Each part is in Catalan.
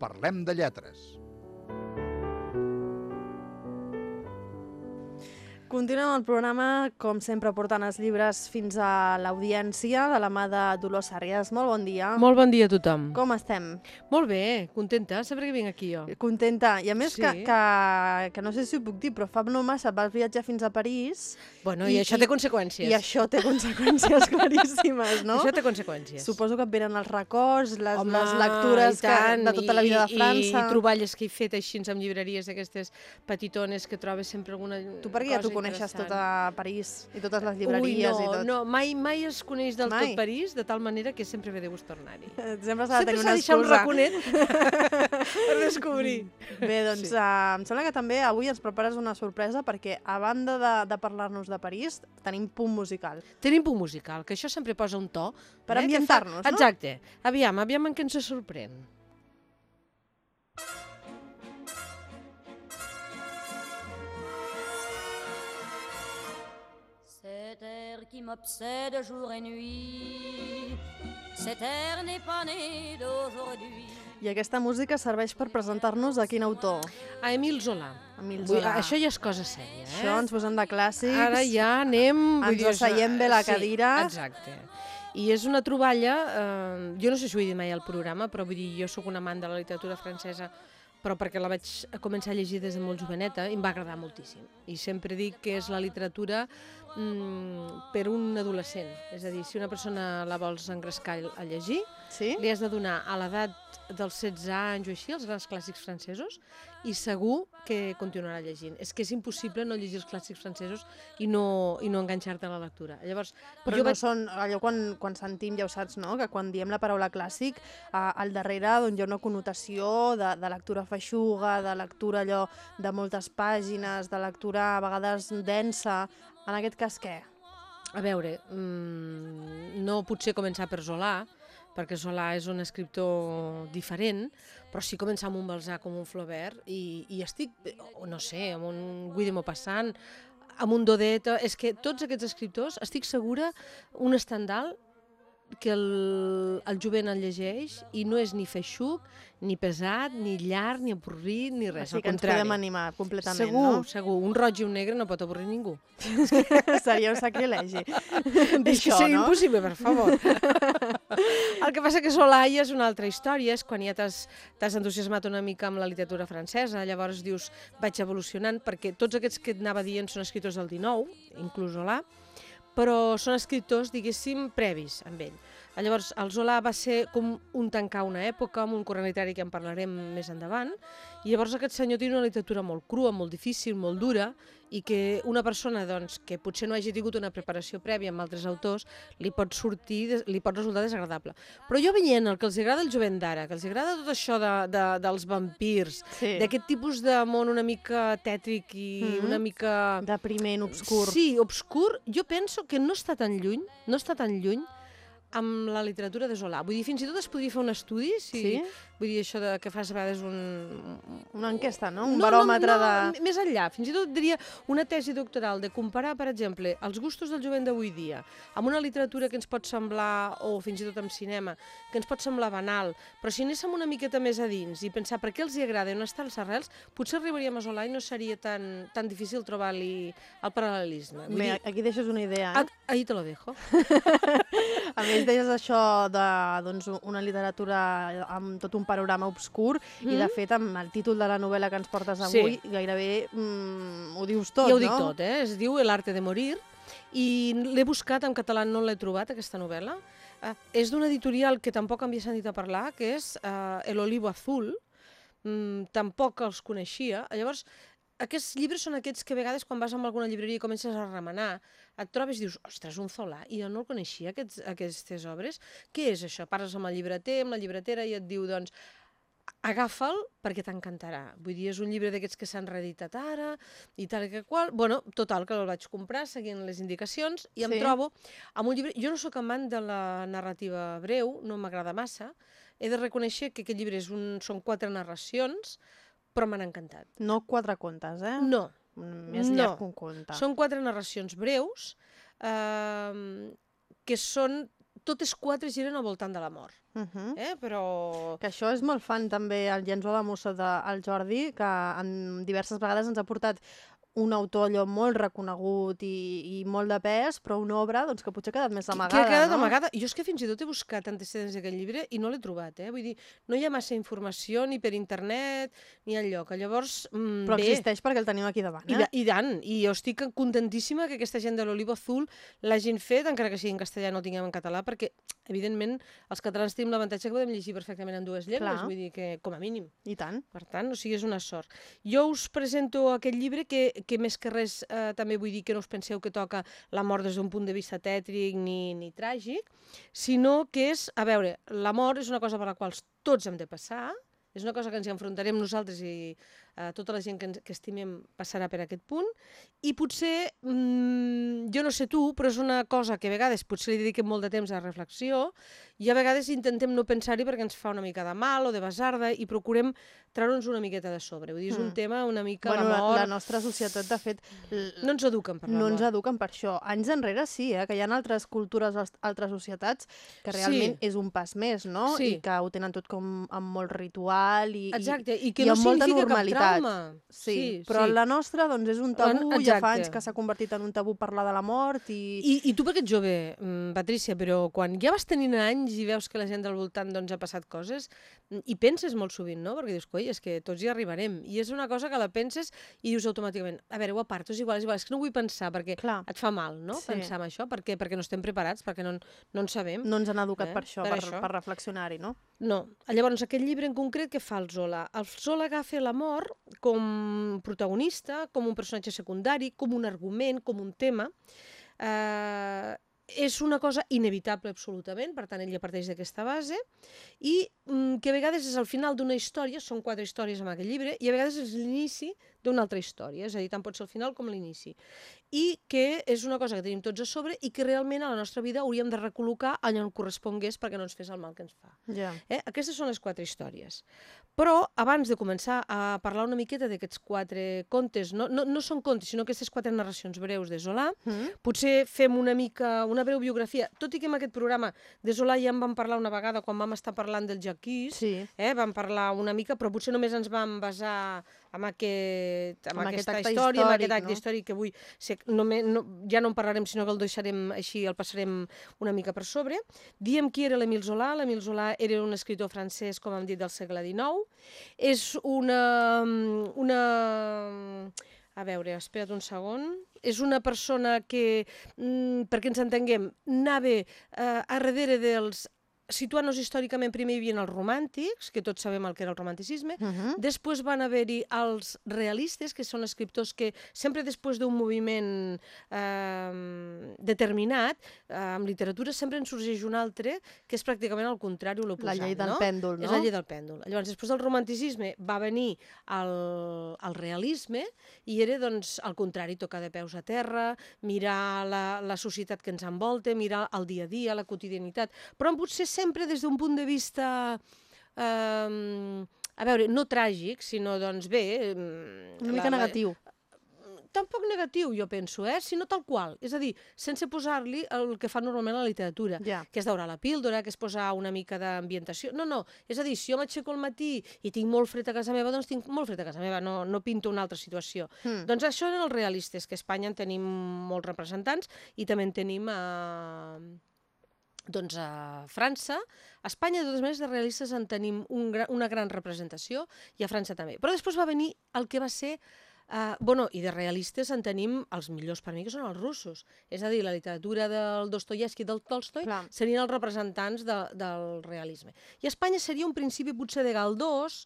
Parlem de lletres. Continuem el programa, com sempre, portant els llibres fins a l'audiència de la mà de Dolors Sàrries. Molt bon dia. Molt bon dia a tothom. Com estem? Molt bé, contenta, sempre que vinc aquí jo. Contenta. I a més Sí. que, que, que no sé si ho puc dir, però fa no massa vas viatjar fins a París Bueno, I- i, això i- té conseqüències. i això té conseqüències claríssimes, no? Això té conseqüències. Suposo que et venen els records, les, Home, les lectures i tant, que, de tota la vida de i, França. I, troballes que he fet així en llibreries d'aquestes petitones que trobes sempre alguna Tu perquè ja cosa t'ho coneixes interessant. tot a París i totes les llibreries Ui, no, i tot. no, mai, mai es coneix del Mai? tot París, de tal manera que sempre ve de gust tornar-hi. Sempre s'ha de Sempre tenir s'ha una de deixar un excusa. raconet per descobrir. Bé, doncs Sí. uh, em sembla que també avui ens prepares una sorpresa perquè a banda de, de parlar-nos de París, tenim punt musical. Tenim punt musical, que això sempre posa un to. Per que ambientar-nos, fa... no? Exacte. Aviam, aviam en què ens sorprèn. Qui m'obsède jour et nuit, cet air n'est pas né d'aujourd'hui. I aquesta música serveix per presentar-nos a quin autor? A Emil Zola. Emil Vull, Zola. això ja és cosa sèria, eh? Això ens posem de clàssics. Ara ja anem... vull Ens dir, asseiem bé la sí, cadira. Exacte. I és una troballa, eh, jo no sé si ho he dit mai al programa, però vull dir, jo sóc un amant de la literatura francesa, però perquè la vaig començar a llegir des de molt joveneta i em va agradar moltíssim. I sempre dic que és la literatura mm, per un adolescent. És a dir, si una persona la vols engrescar a llegir, Sí? li has de donar a l'edat dels 16 anys o així els grans clàssics francesos i segur que continuarà llegint. És que és impossible no llegir els clàssics francesos i no, i no enganxar-te a la lectura. Llavors, Però jo no vaig... són, allò quan, quan sentim, ja ho saps, no? que quan diem la paraula clàssic, eh, al darrere doncs, hi ha una connotació de, de lectura feixuga, de lectura allò de moltes pàgines, de lectura a vegades densa. En aquest cas, què? A veure, mmm, no potser començar per Zola, perquè Zola és un escriptor diferent, però sí començar amb un Balzac amb un Flaubert, i, i estic, no sé, amb un Guy de Maupassant, amb un Dodet, és que tots aquests escriptors, estic segura, un estandal que el, el jovent el llegeix i no és ni feixuc, ni pesat, ni llarg, ni avorrit, ni res, Així que ens podem animar completament, segur, no? segur. Un roig i un negre no pot avorrir ningú. Seria un sacrilegi. És que seria impossible, per favor. El que passa que Solà ja és una altra història, és quan ja t'has entusiasmat una mica amb la literatura francesa, llavors dius, vaig evolucionant, perquè tots aquests que et anava dient són escriptors del 19, inclús Solà, però són escriptors, diguéssim, previs amb ell. Llavors, el Zola va ser com un tancar una època, amb un corrent literari que en parlarem més endavant, i llavors aquest senyor té una literatura molt crua, molt difícil, molt dura, i que una persona doncs, que potser no hagi tingut una preparació prèvia amb altres autors li pot sortir, li pot resultar desagradable. Però jo veient el que els agrada el jovent d'ara, que els agrada tot això de, de, dels vampirs, Sí. d'aquest tipus de món una mica tètric i Mhm. una mica... Depriment, obscur. Sí, obscur. Jo penso que no està tan lluny, no està tan lluny amb la literatura de Zola. Vull dir, fins i tot es podria fer un estudi, si, Sí? Vull dir, això de, que fas a vegades un... Una enquesta, no? Un baròmetre no, no, de... Més enllà, fins i tot diria una tesi doctoral de comparar, per exemple, els gustos del jovent d'avui dia amb una literatura que ens pot semblar, o fins i tot amb cinema, que ens pot semblar banal, però si anéssim una miqueta més a dins i pensar per què els hi agrada i on estan les arrels, potser arribaríem a Zola i no seria tan, tan difícil trobar-li el paral·lelisme. Vull Bé, dir, aquí deixes una idea. ah, Eh? ahí te lo dejo. A més, deies això de doncs, una literatura amb tot un panorama obscur i, de Mm. fet, amb el títol de la novel·la que ens portes Sí. avui, gairebé mm, ho dius tot, ja ho no? dic tot, eh? Es diu El arte de morir i l'he buscat, en català no l'he trobat, aquesta novel·la. Uh, és d'una editorial que tampoc havia sentit a parlar, que és uh, El olivo azul. Mm, tampoc els coneixia. Llavors, aquests llibres són aquests que a vegades quan vas a alguna llibreria i comences a remenar, et trobes i dius, ostres, un Zola, i jo no el coneixia, aquests, aquestes obres. Què és això? Parles amb el llibreter, amb la llibretera, i et diu, doncs, agafa'l perquè t'encantarà. Vull dir, és un llibre d'aquests que s'han reeditat ara i tal que qual. Bueno, total, que el vaig comprar seguint les indicacions i em Sí. trobo amb un llibre... Jo no sóc amant de la narrativa breu, no m'agrada massa. He de reconèixer que aquest llibre és un, són quatre narracions, però m'han encantat. No quatre contes, eh? No, Més no. llarg que un conte. són quatre narracions breus eh, que són totes quatre giren al voltant de la mort. Uh -huh. Eh? Però... Que això és molt fan també el llençol de Mussa del Jordi, que en diverses vegades ens ha portat un autor allò molt reconegut i, i molt de pes, però una obra doncs, que potser ha quedat més amagada, que ha quedat no? amagada. Jo és que fins i tot he buscat antecedents d'aquest llibre i no l'he trobat, eh? Vull dir, no hi ha massa informació ni per internet ni enlloc. Llavors, mm, Però bé, existeix perquè el tenim aquí davant, I, eh? de- I tant, i jo estic contentíssima que aquesta gent de l'Olivo Azul l'hagin fet, encara que sigui en castellà i no el tinguem en català, perquè, evidentment, els catalans tenim l'avantatge que podem llegir perfectament en dues llengües, Clar. vull dir que, com a mínim. I tant. Per tant, o sigui, és una sort. Jo us presento aquest llibre que, que més que res eh, també vull dir que no us penseu que toca la mort des d'un punt de vista tètric ni, ni tràgic, sinó que és, a veure, la mort és una cosa per la qual tots hem de passar, és una cosa que ens hi enfrontarem nosaltres i eh, tota la gent que, ens, que estimem passarà per aquest punt, i potser, mm, jo no sé tu, però és una cosa que a vegades potser li dediquem molt de temps a reflexió i a vegades intentem no pensar-hi perquè ens fa una mica de mal o de basarda i procurem treure'ns una miqueta de sobre. Vull dir, és un Mm. tema una mica Bueno, la la, mort... la nostra societat, de fet, No ens eduquen per no ens eduquen per això. Anys enrere sí, eh? que hi ha altres cultures, altres societats, que realment Sí. és un pas més, no? Sí. I que ho tenen tot com amb molt ritual i, Exacte, i que i no amb molta cap trauma. i sí, però sí. la nostra doncs, és un tabú, La- ja fa exacte. anys que s'ha convertit en un tabú parlar de la mort i... I, I tu perquè ets jove, mm, Patrícia, però quan ja vas tenint anys i veus que la gent del voltant doncs, ha passat coses, mm, i penses molt sovint, no? Perquè dius, coi, és que tots hi arribarem. I és una cosa que la penses i dius automàticament, a veure, ho aparto, és igual, és igual, és que no vull pensar, perquè Clar. et fa mal, no?, Sí. pensar en això. Per què? Perquè no estem preparats, perquè no, no en sabem. No ens han educat Eh, per això, per per, això. per reflexionar-hi, no? No. Llavors, aquest llibre en concret, què fa el Zola? El Zola agafa la mort com protagonista, com un personatge secundari, com un argument, com un tema. Eh, és una cosa inevitable absolutament, per tant, ell ja parteix d'aquesta base, i mm, que a vegades és el final d'una història, són quatre històries en aquest llibre, i a vegades és l'inici d'una altra història, és a dir, tant pot ser el final com l'inici. I que és una cosa que tenim tots a sobre i que realment a la nostra vida hauríem de recol·locar allà on correspongués perquè no ens fes el mal que ens fa. Ja. Eh? Aquestes són les quatre històries. Però abans de començar a parlar una miqueta d'aquests quatre contes, no, no, no són contes, sinó aquestes quatre narracions breus de Zola, Mm? potser fem una mica, una breu biografia, tot i que en aquest programa de Zola ja en vam parlar una vegada quan vam estar parlant del Jaquís, Sí. eh? vam parlar una mica, però potser només ens vam basar en, aquest, En aquest aquesta acte història, en aquest acte no? històric que avui sé, només, no, ja no en parlarem, sinó que el deixarem així, el passarem una mica per sobre. Diem qui era l'Emil Zola. L'Emil Zola era un escritor francès, com hem dit, del segle XIX. És una... una a veure, espera't un segon. És una persona que, mm, perquè ens entenguem, anava eh, a darrere dels situant-nos històricament, primer hi havia els romàntics, que tots sabem el que era el romanticisme, Uh -huh. Després van haver-hi els realistes, que són escriptors que sempre després d'un moviment eh, determinat, eh, en literatura sempre en sorgeix un altre, que és pràcticament el contrari o La l'oposat. llei del no? pèndol, no? És la llei del pèndol. Llavors, després del romanticisme va venir el, el realisme i era doncs, el contrari, tocar de peus a terra, mirar la, la societat que ens envolta, mirar el dia a dia, la quotidianitat, però potser sempre des d'un punt de vista... Eh, a veure, no tràgic, sinó, doncs bé... mm, Una mica negatiu. tampoc negatiu, jo penso, eh? sinó tal qual. És a dir, sense posar-li el que fa normalment la literatura, Ja. que és daurar la píldora, que és posar una mica d'ambientació. No, no, és a dir, si jo m'aixeco al matí i tinc molt fred a casa meva, doncs tinc molt fred a casa meva, no, no pinto una altra situació. Mm. Doncs això eren els realistes, que a Espanya en tenim molts representants i també en tenim a, doncs a França. A Espanya, de totes maneres, de realistes en tenim un gra una gran representació i a França també. Però després va venir el que va ser Uh, bueno, i de realistes en tenim els millors per mi, que són els russos. És a dir, la literatura del Dostoyevsky i del Tolstoi Clar. serien els representants de, del realisme. I a Espanya seria un principi potser de Galdós,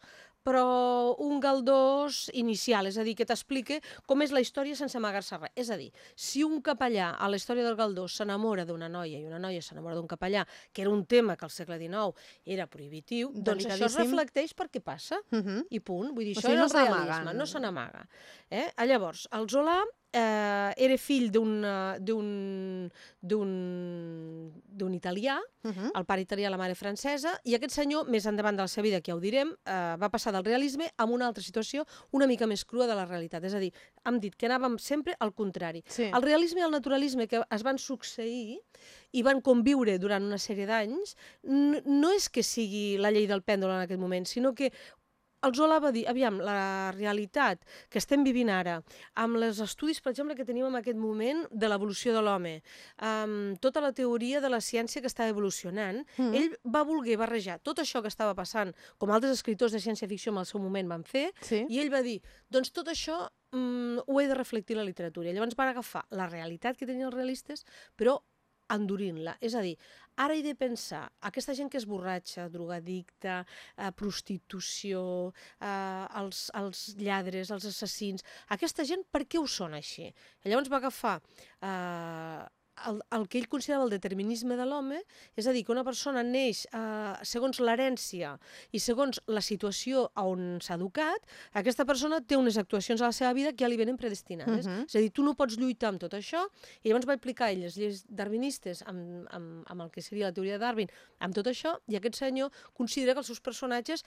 però un Galdós inicial, és a dir, que t'explica com és la història sense amagar-se res. És a dir, si un capellà a la història del Galdós s'enamora d'una noia i una noia s'enamora d'un capellà, que era un tema que al segle XIX era prohibitiu, doncs això es reflecteix perquè passa Uh -huh. i punt. Vull dir, O això sigui, era no el realisme, no se n'amaga. Eh? Llavors, el Zola eh, era fill d'un d'un italià, uh -huh. el pare italià, la mare francesa, i aquest senyor, més endavant de la seva vida, que ja ho direm, eh, va passar del realisme a una altra situació una mica més crua de la realitat. És a dir, hem dit que anàvem sempre al contrari. Sí. El realisme i el naturalisme que es van succeir i van conviure durant una sèrie d'anys, no és que sigui la llei del pèndol en aquest moment, sinó que el Zola va dir, aviam, la realitat que estem vivint ara, amb els estudis, per exemple, que tenim en aquest moment de l'evolució de l'home, amb tota la teoria de la ciència que està evolucionant, mm ell va voler barrejar tot això que estava passant, com altres escriptors de ciència-ficció en el seu moment van fer, sí. i ell va dir, doncs tot això mm, ho he de reflectir la literatura. I llavors van agafar la realitat que tenien els realistes, però endurint-la. És a dir, ara he de pensar, aquesta gent que és borratxa, drogadicta, eh, prostitució, eh, els, els lladres, els assassins, aquesta gent per què ho són així? Llavors va agafar eh, el, el que ell considerava el determinisme de l'home, és a dir, que una persona neix eh, segons l'herència i segons la situació on s'ha educat, aquesta persona té unes actuacions a la seva vida que ja li venen predestinades. Uh -huh. És a dir, tu no pots lluitar amb tot això, i llavors va aplicar ell les lleis darwinistes amb, amb, amb el que seria la teoria de Darwin, amb tot això, i aquest senyor considera que els seus personatges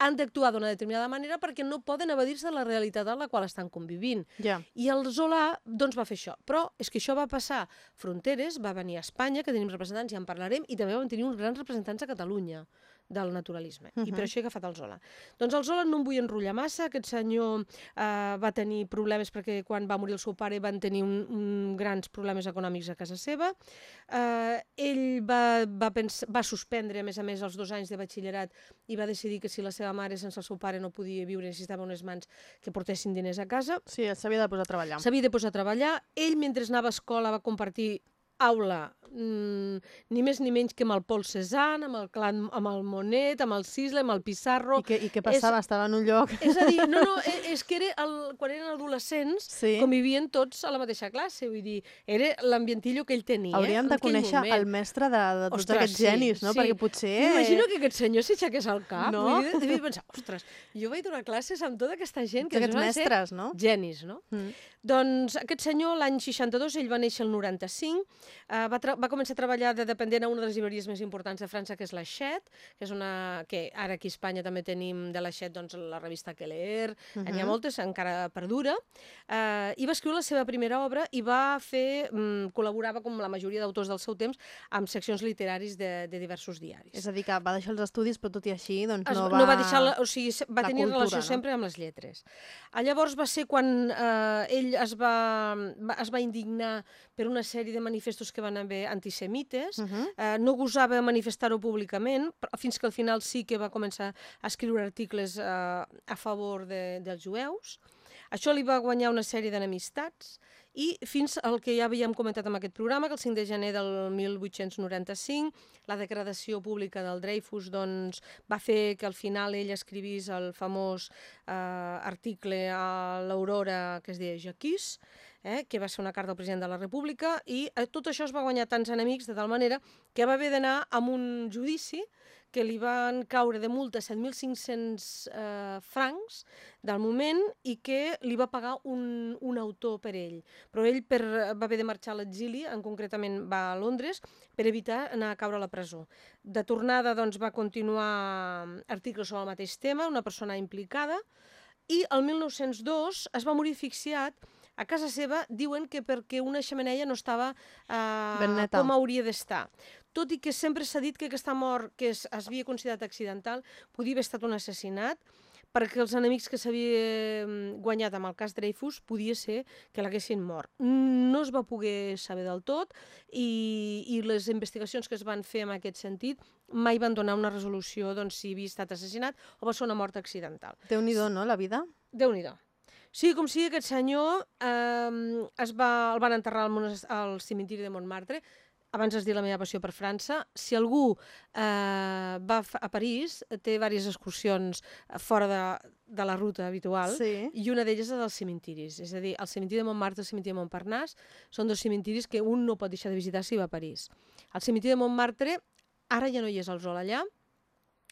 han d'actuar d'una determinada manera perquè no poden evadir-se de la realitat en la qual estan convivint. Ja. I el Zola doncs, va fer això. Però és que això va passar fronteres, va venir a Espanya, que tenim representants, ja en parlarem, i també vam tenir uns grans representants a Catalunya del naturalisme, uh -huh. i per això he agafat el Zola. Doncs el Zola no em vull enrotllar massa, aquest senyor eh, va tenir problemes perquè quan va morir el seu pare van tenir un, un grans problemes econòmics a casa seva. Eh, ell va, va, pensar, va suspendre, a més a més, els dos anys de batxillerat i va decidir que si la seva mare sense el seu pare no podia viure, necessitava unes mans que portessin diners a casa. Sí, s'havia de posar a treballar. S'havia de posar a treballar. Ell, mentre anava a escola, va compartir aula mm, ni més ni menys que amb el Pol Cézanne, amb el, clan, amb el Monet, amb el Cisle, amb el Pissarro... I què, i què passava? És, Estava en un lloc... És a dir, no, no, és, és que era el, quan eren adolescents sí. convivien tots a la mateixa classe, vull dir, era l'ambientillo que ell tenia. Hauríem de conèixer moment. el mestre de, de tots ostres, aquests genis, no? Sí. Perquè potser... M'imagino que aquest senyor s'aixequés al cap, no? vull dir, devia pensar, ostres, jo vaig donar classes amb tota aquesta gent que aquests mestres, no? genis, no? Mm. Doncs aquest senyor, l'any 62, ell va néixer el 95, eh, va, va començar a treballar de dependent a una de les llibreries més importants de França, que és la Chet, que és una... que ara aquí a Espanya també tenim de la Chet doncs, la revista Keller, uh -huh. n'hi ha moltes, encara perdura, eh, i va escriure la seva primera obra i va fer... Mm, col·laborava, com la majoria d'autors del seu temps, amb seccions literaris de, de diversos diaris. És a dir, que va deixar els estudis, però tot i així doncs, no, es, va... no va deixar... La, o sigui, va tenir cultura, relació no? sempre amb les lletres. Ah, llavors va ser quan eh, ell es va, es va indignar per una sèrie de manifestos que van haver antisemites, uh -huh. eh, no gosava manifestar-ho públicament, fins que al final sí que va començar a escriure articles eh, a favor de, dels jueus. Això li va guanyar una sèrie d'enemistats, i fins al que ja havíem comentat en aquest programa, que el 5 de gener del 1895 la degradació pública del Dreyfus doncs, va fer que al final ell escrivís el famós eh, article a l'Aurora que es deia Jaquís, eh, que va ser una carta al president de la República, i eh, tot això es va guanyar tants enemics de tal manera que va haver d'anar amb un judici que li van caure de multa 7.500 eh, francs del moment i que li va pagar un, un autor per ell. Però ell per, va haver de marxar a l'exili, en concretament va a Londres, per evitar anar a caure a la presó. De tornada doncs, va continuar articles sobre el mateix tema, una persona implicada, i el 1902 es va morir asfixiat a casa seva diuen que perquè una xemeneia no estava eh, com hauria d'estar tot i que sempre s'ha dit que aquesta mort que es, es havia considerat accidental podia haver estat un assassinat, perquè els enemics que s'havia mm, guanyat amb el cas Dreyfus podia ser que l'haguessin mort. No es va poder saber del tot i, i les investigacions que es van fer en aquest sentit mai van donar una resolució doncs, si havia estat assassinat o va ser una mort accidental. Déu-n'hi-do, no, la vida? Déu-n'hi-do. Sí, com si aquest senyor eh, es va, el van enterrar al, al cimentiri de Montmartre, abans has dit la meva passió per França, si algú eh, va a París, té diverses excursions eh, fora de, de la ruta habitual, sí. i una d'elles és dels cimentiris. És a dir, el cementiri de Montmartre i el cementiri de Montparnasse són dos cimentiris que un no pot deixar de visitar si va a París. El cementiri de Montmartre, ara ja no hi és el sol allà,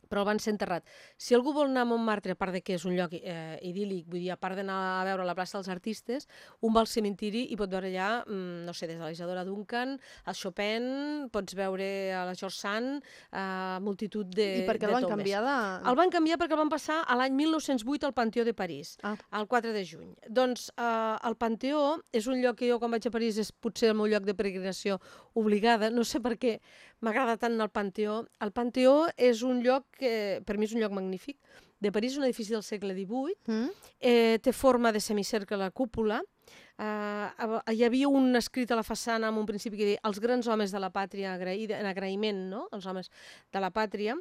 però el van ser enterrat. Si algú vol anar a Montmartre, a part de que és un lloc eh, idíl·lic, vull dir, a part d'anar a veure la plaça dels artistes, un va al cementiri i pot veure allà, mm, no sé, des de la Isadora Duncan, el Chopin, pots veure a la George Sand, eh, multitud de I per què el van tombes. canviar de... El van canviar perquè el van passar a l'any 1908 al Panteó de París, Ah. el 4 de juny. Doncs eh, el Panteó és un lloc que jo quan vaig a París és potser el meu lloc de peregrinació obligada, no sé per què m'agrada tant el Panteó. El Panteó és un lloc que per mi és un lloc magnífic. De París un edifici del segle XVIII, Mm? eh, té forma de semicercle la cúpula, eh, hi havia un escrit a la façana amb un principi que deia els grans homes de la pàtria agraïda, en agraïment, no? els homes de la pàtria,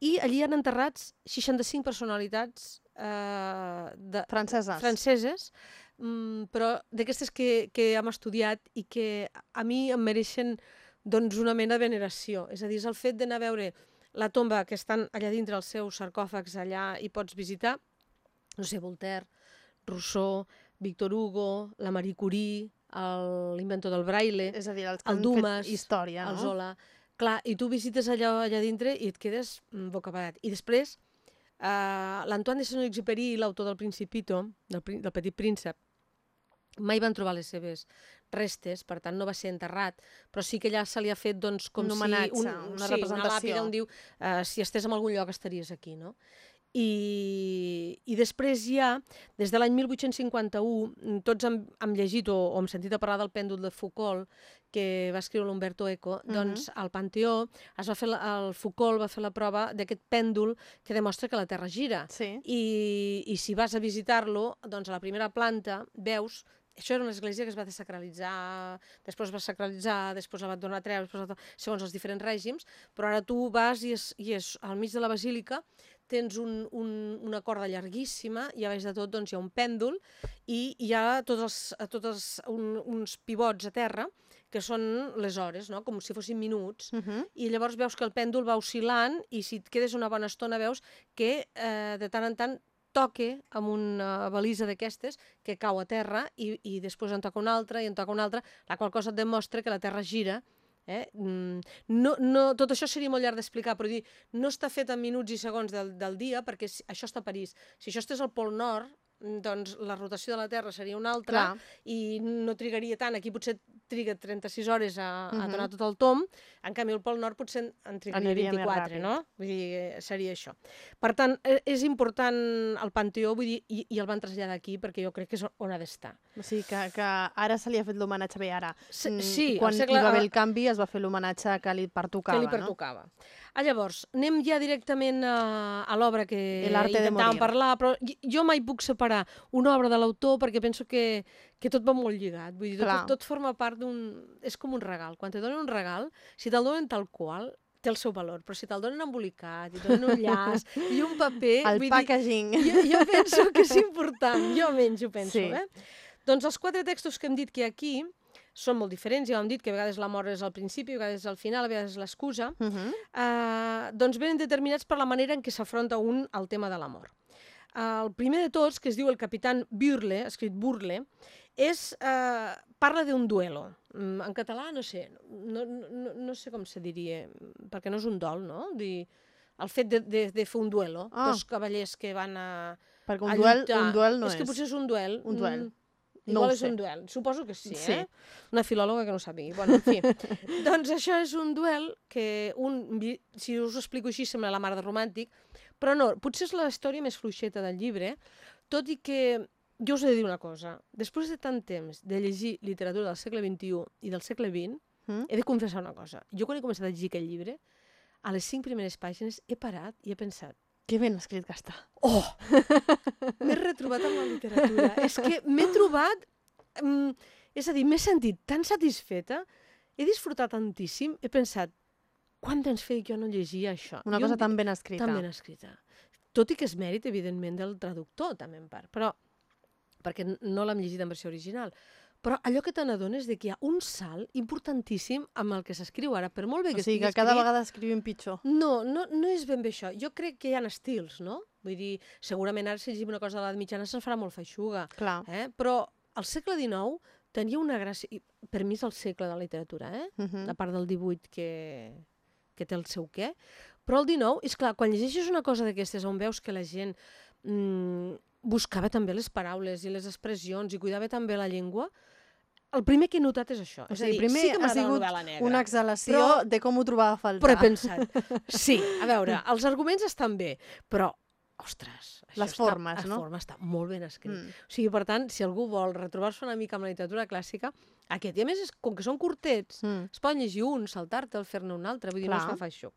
i allí han enterrats 65 personalitats eh, de, Franceses. franceses, mm, però d'aquestes que, que hem estudiat i que a mi em mereixen doncs, una mena de veneració. És a dir, és el fet d'anar a veure la tomba que estan allà dintre els seus sarcòfags allà i pots visitar, no sé, Voltaire, Rousseau, Victor Hugo, la Marie Curie, el- l'inventor del braille, És a dir, els que el han Dumas, fet història, el no? Zola... Clar, i tu visites allò allà dintre i et quedes mm, bocabadat. I després, eh, l'Antoine de Saint-Exupéry, l'autor del Principito, del, del Petit Príncep, mai van trobar les seves restes, per tant no va ser enterrat, però sí que allà se li ha fet doncs, com Un si... homenatge, un, una sí, representació. Una làpida on diu eh, si estés en algun lloc estaries aquí, no? I, I després ja, des de l'any 1851, mm, tots hem, hem llegit o, o hem sentit a parlar del pèndol de Foucault, que va escriure l'Umberto Eco, Mhm. doncs al Panteó es va fer la, el Foucault va fer la prova d'aquest pèndol que demostra que la Terra gira. Sí. I, i si vas a visitar-lo, doncs a la primera planta veus això era una església que es va desacralitzar, després es va sacralitzar, després la va tornar a treure, després segons els diferents règims, però ara tu vas i és, i és al mig de la basílica, tens un, un, una corda llarguíssima i a baix de tot doncs, hi ha un pèndol i hi ha tots, els, tots els, un, uns pivots a terra que són les hores, no? com si fossin minuts, Uh -huh. i llavors veus que el pèndol va oscil·lant i si et quedes una bona estona veus que eh, de tant en tant toque amb una balisa d'aquestes que cau a terra i, i després en toca una altra i en toca una altra, la qual cosa et demostra que la Terra gira Eh? Mm, No, no, tot això seria molt llarg d'explicar, però dir, no està fet en minuts i segons del, del dia, perquè si, això està a París. Si això estés al Pol Nord, doncs la rotació de la Terra seria una altra Clar. i no trigaria tant. Aquí potser triga 36 hores a, a Mhm. donar tot el tom, en canvi al Pol Nord potser en trigaria Aniria més 24, ràpid. no? Vull dir, eh, seria això. Per tant, eh, és important el Panteó, vull dir, i, i el van traslladar aquí perquè jo crec que és on ha d'estar. O sigui, que, que ara se li ha fet l'homenatge, bé, ara. Mm, sí, al quan segle- hi va haver el canvi es va fer l'homenatge que li pertocava, que li pertocava. Ah, llavors, anem ja directament a, a l'obra que intentàvem parlar, però jo- mai puc separar una obra de l'autor perquè penso que, que tot va molt lligat. Vull dir, tot, tot forma part d'un... És com un regal. Quan te donen un regal, si te'l donen tal qual, té el seu valor, però si te'l donen embolicat, i donen un llaç i un paper... El vull dir, packaging. jo, jo penso que és important, jo almenys ho penso, Sí. eh? Doncs els quatre textos que hem dit que hi ha aquí són molt diferents, ja ho hem dit, que a vegades la mort és al principi, a vegades és al final, a vegades és l'excusa, Uh -huh. eh, doncs venen determinats per la manera en què s'afronta un al tema de la mort. El primer de tots, que es diu el capitán Burle, escrit Burle, és, eh, parla d'un duelo. Mm, En català, no sé, no, no, no sé com se diria, perquè no és un dol, no? Dir, el fet de, de, de fer un duelo, Ah. dos cavallers que van a, Perquè a un duel, lluitar. un duel no és. és. que potser és un duel. Un duel. Mm, No Igual és sé. un duel, suposo que sí, Sí. eh? Una filòloga que no sàpigui. Bueno, en fi. doncs això és un duel que un, si us ho explico així sembla la mar de romàntic, però no, potser és la història més fluixeta del llibre, tot i que jo us he de dir una cosa. Després de tant temps de llegir literatura del segle XXI i del segle XX, Mm? he de confessar una cosa. Jo quan he començat a llegir aquest llibre, a les cinc primeres pàgines he parat i he pensat Que ben escrit que està. Oh! M'he retrobat amb la literatura. És que m'he trobat... Mm, és a dir, m'he sentit tan satisfeta, he disfrutat tantíssim, he pensat, quant temps feia que jo no llegia això? Una Jo cosa tan ben escrita. Tan ben escrita. Tot i que és mèrit, evidentment, del traductor, també en part, però perquè no l'hem llegit en versió original. Però allò que te n'adones de que hi ha un salt importantíssim amb el que s'escriu ara, per molt bé O que sigui, que cada escrit, vegada escrivim pitjor. no, no, no és ben bé això. Jo crec que hi ha estils, no? Vull dir, segurament ara si llegim una cosa de l'edat mitjana se'n farà molt feixuga, Clar. eh? però al segle XIX tenia una gràcia... i Per mi és el segle de la literatura, eh? Uh -huh. A part del 18 que, que té el seu què, però el 19, és clar, quan llegeixes una cosa d'aquestes on veus que la gent mm, buscava també les paraules i les expressions i cuidava també la llengua, el primer que he notat és això. O és a sigui, dir, primer sí que ha m'agrada la sigut negra, una exhalació però- de com ho trobava a faltar. però he pensat, sí, a veure, els arguments estan bé, però, ostres, això Les està, formes, la no? forma està molt ben escrit. Mm. O sigui, per tant, si algú vol retrobar-se una mica amb la literatura clàssica, aquest, i a més, és, com que són curtets, Mm. es poden llegir un, saltar-te'l, fer-ne un altre, vull dir, no Clar. es fa feixuc.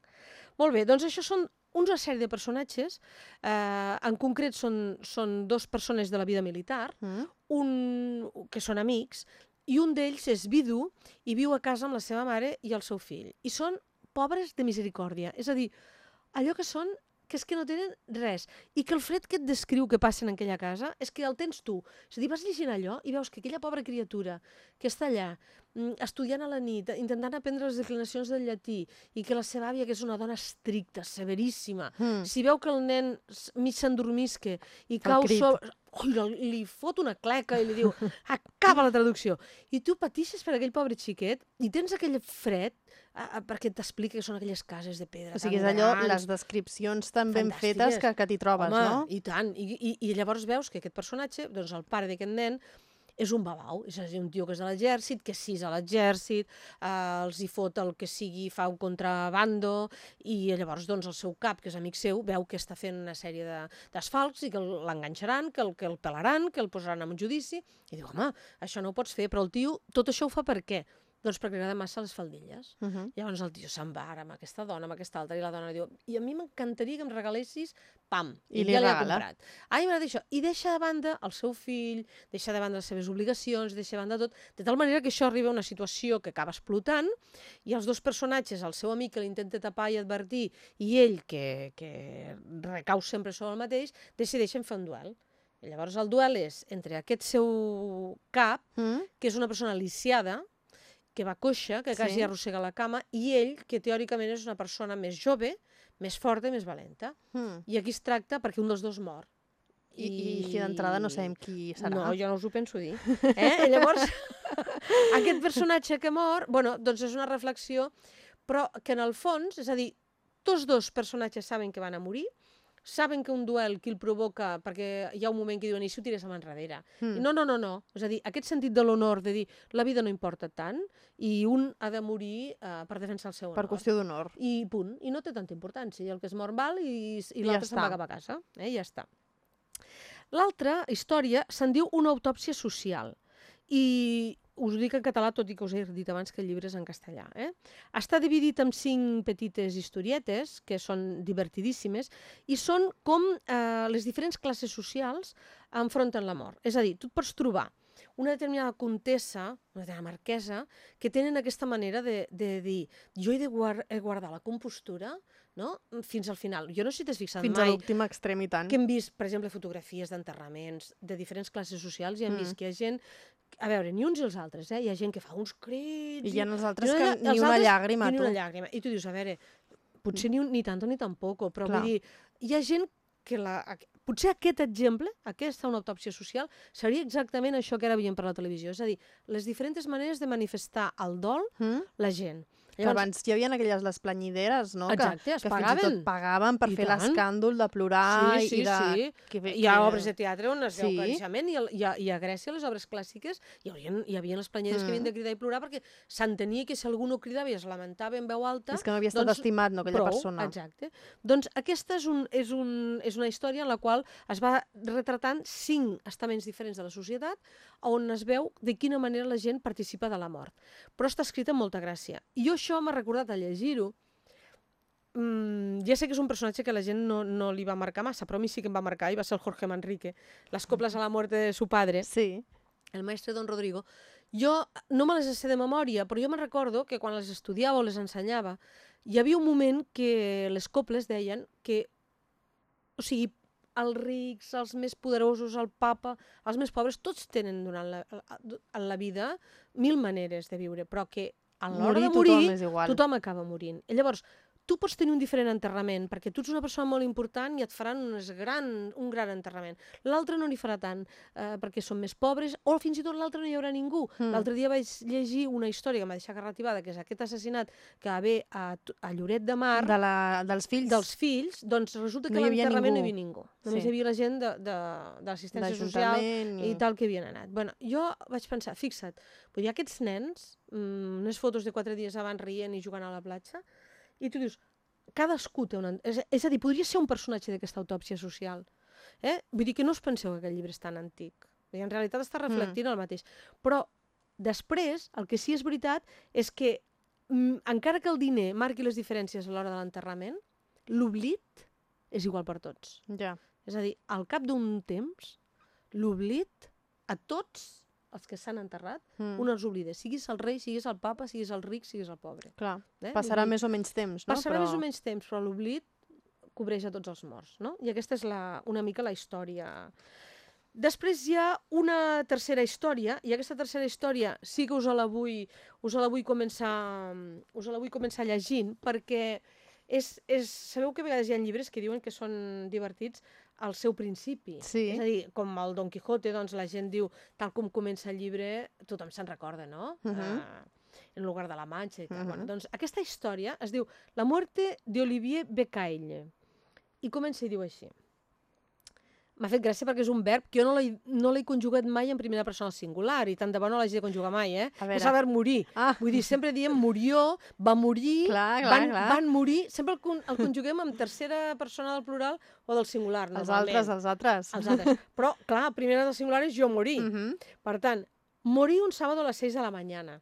Molt bé, doncs això són una sèrie de personatges, eh, en concret són, són dos persones de la vida militar, Mm. un, que són amics, i un d'ells és vidu i viu a casa amb la seva mare i el seu fill. I són pobres de misericòrdia. És a dir, allò que són que és que no tenen res. I que el fred que et descriu que passen en aquella casa és que el tens tu. És a dir, vas llegint allò i veus que aquella pobra criatura que està allà, mm, estudiant a la nit, intentant aprendre les declinacions del llatí, i que la seva àvia, que és una dona estricta, severíssima, Mm. si veu que el nen mig s'endormisque i cau sobre... Ui, li, li fot una cleca i li diu acaba la traducció. I tu patixes per aquell pobre xiquet i tens aquell fred a, a, perquè t'explica que són aquelles cases de pedra O sigui, és allò, grans. les descripcions tan ben fetes que, que t'hi trobes, Home, no? i tant. I, i, I llavors veus que aquest personatge, doncs el pare d'aquest nen, és un babau, és a dir, un tio que és de l'exèrcit, que sis a l'exèrcit, eh, els hi fot el que sigui, fa un contrabando, i llavors doncs, el seu cap, que és amic seu, veu que està fent una sèrie d'asfalts i que l'enganxaran, que, el, que el pelaran, que el posaran en un judici, i diu, home, això no ho pots fer, però el tio tot això ho fa per què? Doncs perquè agrada massa les faldilles. Uh -huh. Llavors el tio se'n va ara amb aquesta dona, amb aquesta altra, i la dona diu, i a mi m'encantaria que em regalessis, pam, I i, li ja li ha regala. comprat. A mi m'agrada això. I deixa de banda el seu fill, deixa de banda les seves obligacions, deixa de banda tot, de tal manera que això arriba a una situació que acaba explotant, i els dos personatges, el seu amic que l'intenta tapar i advertir, i ell, que, que recau sempre sobre el mateix, decideixen fer un duel. I llavors el duel és entre aquest seu cap, Mm? que és una persona lisiada, que va coixa, que quasi Sí. arrossega la cama, i ell, que teòricament és una persona més jove, més forta i més valenta. Mm. I aquí es tracta perquè un dels dos mor. I, I així d'entrada no sabem qui serà. No, jo no us ho penso dir. Eh? I llavors, aquest personatge que mor, bueno, doncs és una reflexió, però que en el fons, és a dir, tots dos personatges saben que van a morir, saben que un duel qui el provoca, perquè hi ha un moment que diuen i si ho tires amb enrere. Mm. No, no, no, no. És a dir, aquest sentit de l'honor, de dir la vida no importa tant i un ha de morir eh, per defensar el seu honor. Per qüestió d'honor. I punt. I no té tanta importància. I el que es mor val i, i I ja l'altre se'n va cap a casa. Eh? I ja està. L'altra història se'n diu una autòpsia social. I us ho dic en català, tot i que us he dit abans que el llibre és en castellà. Eh? Està dividit en cinc petites historietes, que són divertidíssimes, i són com eh, les diferents classes socials enfronten la mort. És a dir, tu et pots trobar una determinada contessa, una determinada marquesa, que tenen aquesta manera de, de dir jo he de guard, he guardar la compostura no? fins al final. Jo no sé si t'has fixat Fins a mai l'últim extrem i tant. que hem vist, per exemple, fotografies d'enterraments de diferents classes socials i hem Mm. vist que hi ha gent, a veure, ni uns i els altres, eh? hi ha gent que fa uns crits... I hi ha els altres que ni una altres llàgrima, ni una llàgrima. I tu dius, a veure, potser ni, un, ni tanto ni tampoco, però Clar. vull dir, hi ha gent que la, potser aquest exemple, aquesta una autòpsia social, seria exactament això que ara veiem per la televisió, és a dir, les diferents maneres de manifestar el dol Mm? la gent. Que abans hi havia aquelles les planyideres, no? Exacte, que, es que fins i pagaven. tot pagaven per I fer l'escàndol de plorar Sí, sí, i de... sí. Que, bé- Hi ha que- obres de teatre on es veu Sí. claríssimament, i, el, i, a, i a Grècia, les obres clàssiques, hi havia, hi havia les planyeres que havien de Mm. cridar i plorar perquè s'entenia que si algú no cridava i es lamentava en veu alta... És que no havia estat doncs, estimat, no, aquella prou, persona. Exacte. Doncs aquesta és, un, és, un, és una història en la qual es va retratant cinc estaments diferents de la societat on es veu de quina manera la gent participa de la mort. Però està escrita amb molta gràcia. I jo això m'ha recordat a llegir-ho. Mm, ja sé que és un personatge que la gent no, no li va marcar massa, però a mi sí que em va marcar i va ser el Jorge Manrique. Les coples a la muerte de su padre Sí. el mestre Don Rodrigo, jo no me les sé de memòria, però jo me'n recordo que quan les estudiava o les ensenyava, hi havia un moment que les coples deien que, o sigui, els rics, els més poderosos, el papa, els més pobres, tots tenen durant la, en la vida mil maneres de viure, però que a l'hora Morir de tothom morir és igual. tothom acaba morint. I llavors, tu pots tenir un diferent enterrament, perquè tu ets una persona molt important i et faran unes gran, un gran enterrament. L'altre no n'hi farà tant, eh, perquè són més pobres, o fins i tot l'altre no hi haurà ningú. Mm. L'altre dia vaig llegir una història que m'ha deixat retivada, que és aquest assassinat que va haver a, a Lloret de Mar... De la, dels fills. Dels fills, doncs resulta que no l'enterrament no hi havia ningú. Només sí. hi havia la gent de, de, de l'assistència social i... i tal que havien anat. Bueno, jo vaig pensar, fixa't, vull dir, aquests nens, mmm, unes fotos de quatre dies abans rient i jugant a la platja, i tu dius, cadascú té una... És, és a dir, podria ser un personatge d'aquesta autòpsia social. Eh? Vull dir que no us penseu que aquest llibre és tan antic. I en realitat està reflectint mm. el mateix. Però després, el que sí és veritat és que, mm, encara que el diner marqui les diferències a l'hora de l'enterrament, l'oblit és igual per tots. Ja. És a dir, al cap d'un temps, l'oblit a tots els que s'han enterrat, mm. un els oblida. Siguis el rei, siguis el papa, siguis el ric, siguis el pobre. Clar, eh? passarà més o menys temps, no? Passarà però... més o menys temps, però l'oblit cobreix a tots els morts, no? I aquesta és la, una mica la història. Després hi ha una tercera història, i aquesta tercera història sí que us la vull, us la vull, començar, us la vull començar llegint, perquè és, és, sabeu que a vegades hi ha llibres que diuen que són divertits al seu principi. Sí. És a dir, com el Don Quijote, doncs la gent diu, tal com comença el llibre, tothom se'n recorda, no? Uh -huh. uh, en lugar de la Manxa i tal. Uh -huh. bueno, doncs aquesta història es diu La muerte de Olivier Becaille. I comença i diu així m'ha fet gràcia perquè és un verb que jo no l'he no conjugat mai en primera persona singular, i tant de bo no l'hagi de conjugar mai, eh? És el verb morir. Ah. Vull dir, sempre diem murió, va morir, clar, clar, van, clar. van morir, sempre el, el conjuguem en tercera persona del plural o del singular, Els altres, els altres. Els altres. Però, clar, primera del singular és jo morir. Uh -huh. Per tant, morí un sábado a les 6 de la mañana,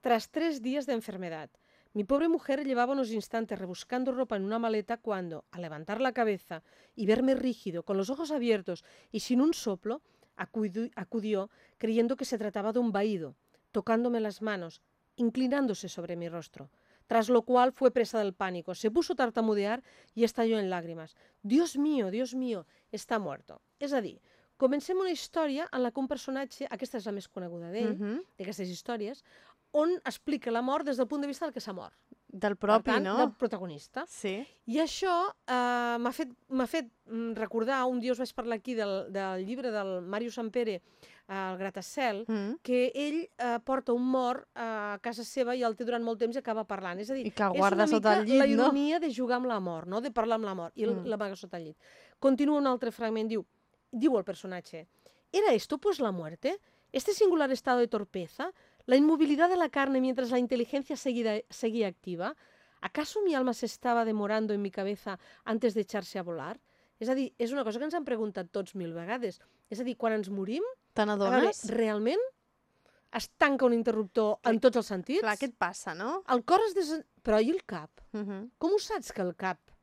tras tres días de enfermedad. Mi pobre mujer llevaba unos instantes rebuscando ropa en una maleta cuando, al levantar la cabeza y verme rígido, con los ojos abiertos y sin un soplo, acudió, creyendo que se trataba de un vaído, tocándome las manos, inclinándose sobre mi rostro. Tras lo cual fue presa del pánico, se puso a tartamudear y estalló en lágrimas. Dios mío, Dios mío, está muerto. És a dir, comencem una història en la que un personatge, aquesta és la més coneguda d'ell, uh -huh. d'aquestes històries, on explica la mort des del punt de vista del que s'ha mort. Del propi, per tant, no? del protagonista. Sí. I això eh, m'ha fet, fet mm, recordar, un dia us vaig parlar aquí del, del llibre del Mario Sampere, eh, El Gratacel, mm. que ell eh, porta un mort eh, a casa seva i el té durant molt temps i acaba parlant. És a dir, I que és una sota el llit, la ironia no? de jugar amb la mort, no? de parlar amb la mort, i mm. l'amaga sota el llit. Continua un altre fragment, diu, diu el personatge, ¿era esto pues la muerte? ¿Este singular estado de torpeza? La inmovilidad de la carne mientras la inteligencia seguida, seguía activa. ¿Acaso mi alma se estaba demorando en mi cabeza antes de echarse a volar? És a dir, és una cosa que ens han preguntat tots mil vegades. És a dir, quan ens morim... Te n'adones? Realment es tanca un interruptor en tots els sentits? Clar, què et passa, no? El cor es des... Però i el cap? Uh -huh. Com ho saps que el cap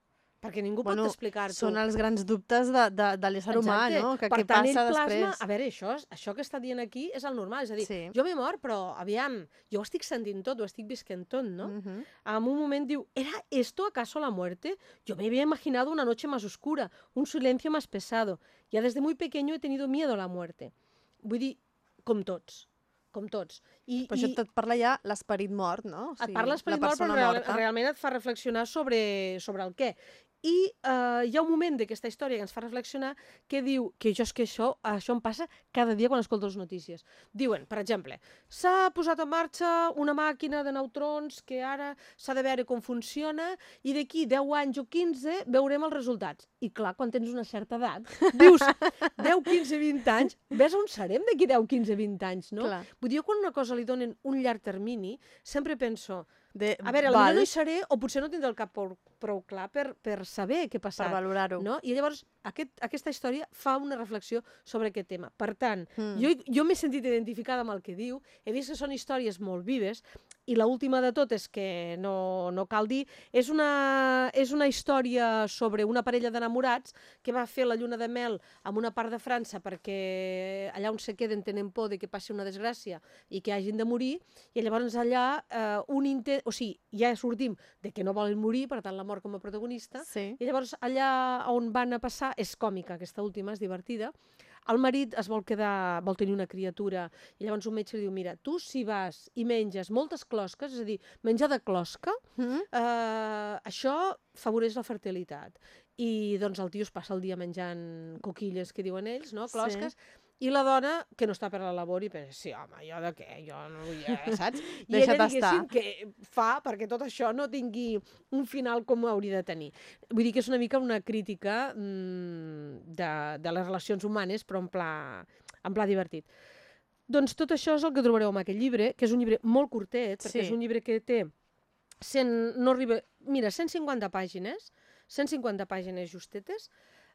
perquè ningú bueno, pot explicar-t'ho. Són els grans dubtes de, de, de l'ésser humà, no? Que, per què tant, passa plasma, després? A veure, això, això que està dient aquí és el normal. És a dir, sí. jo m'he mort, però aviam, jo ho estic sentint tot, ho estic visquent tot, no? Uh -huh. En un moment diu, ¿era esto acaso la muerte? Yo me había imaginado una noche más oscura, un silencio más pesado. Ya desde muy pequeño he tenido miedo a la muerte. Vull dir, com tots com tots. I, però i... això et parla ja l'esperit mort, no? O sigui, et parla l'esperit mort, però real, realment et fa reflexionar sobre, sobre el què. I eh, hi ha un moment d'aquesta història que ens fa reflexionar que diu que jo és que això, això em passa cada dia quan escolto les notícies. Diuen, per exemple, s'ha posat en marxa una màquina de neutrons que ara s'ha de veure com funciona i d'aquí 10 anys o 15 veurem els resultats. I clar, quan tens una certa edat, dius 10, 15, 20 anys, ves on serem d'aquí 10, 15, 20 anys, no? Clar. Vull dir, quan una cosa li donen un llarg termini, sempre penso, de, a veure, potser no hi seré o potser no tindré el cap prou, prou clar per, per saber què passarà. Per valorar-ho. No? I llavors aquest, aquesta història fa una reflexió sobre aquest tema. Per tant, mm. jo, jo m'he sentit identificada amb el que diu, he vist que són històries molt vives, i l última de tot és que no, no cal dir, és una, és una història sobre una parella d'enamorats que va fer la lluna de mel en una part de França perquè allà on se queden tenen por de que passi una desgràcia i que hagin de morir, i llavors allà eh, un intent, o sigui, ja sortim de que no volen morir, per tant la mort com a protagonista, sí. i llavors allà on van a passar, és còmica aquesta última, és divertida, el marit es vol quedar, vol tenir una criatura, i llavors un metge li diu, mira, tu si vas i menges moltes closques, és a dir, menjar de closca, Mm -hmm. eh, això favoreix la fertilitat. I doncs el tio es passa el dia menjant coquilles, que diuen ells, no? closques, sí. I la dona, que no està per la labor, i pensa, sí, home, jo de què? Jo no vull, eh, saps? I ella, estar. diguéssim, que fa perquè tot això no tingui un final com ho hauria de tenir. Vull dir que és una mica una crítica mm, de, de les relacions humanes, però en pla, en pla divertit. Doncs tot això és el que trobareu en aquest llibre, que és un llibre molt curtet, perquè Sí. és un llibre que té 100, no arriba, mira, 150 pàgines, 150 pàgines justetes,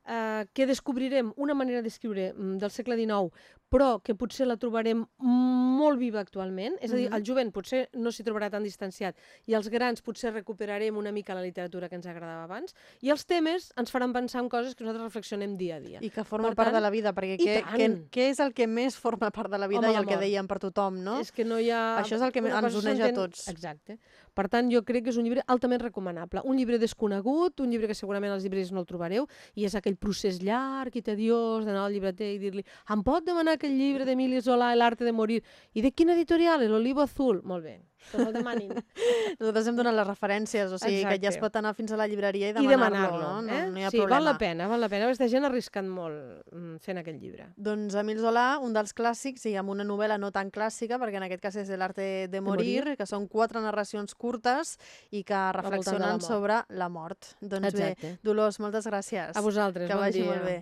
eh, que descobrirem una manera d'escriure mm, del segle XIX, però que potser la trobarem molt viva actualment, és a dir, Mhm. el jovent potser no s'hi trobarà tan distanciat i els grans potser recuperarem una mica la literatura que ens agradava abans, i els temes ens faran pensar en coses que nosaltres reflexionem dia a dia. I que forma Per part tant, de la vida, perquè què, què, què és el que més forma part de la vida Home, i el que dèiem per tothom, no? És que no hi ha... Això és el que ens uneix a tots. Exacte. Per tant, jo crec que és un llibre altament recomanable. Un llibre desconegut, un llibre que segurament als llibreris no el trobareu, i és aquell procés llarg i tediós d'anar al llibreter i dir-li em pot demanar aquest llibre d'Emili Zola, L'arte de morir? I de quina editorial? El Olivo Azul. Molt bé, que me'l demanin. Nosaltres hem donat les referències, o sigui que ja es Exacte. pot anar fins a la llibreria i demanar-lo, demanar-lo. no? No, eh? no hi ha sí, problema. val la pena, val la pena. Aquesta gent ha arriscat molt mm, fent aquest llibre. Doncs Emil Zola, un dels clàssics, i amb una novel·la no tan clàssica, perquè en aquest cas és l'arte de morir, morir. que són quatre narracions curtes i que de la reflexionen mort. sobre la mort. Doncs Exacte. bé, Dolors, moltes gràcies. A vosaltres, que bon vagi dia. molt bé.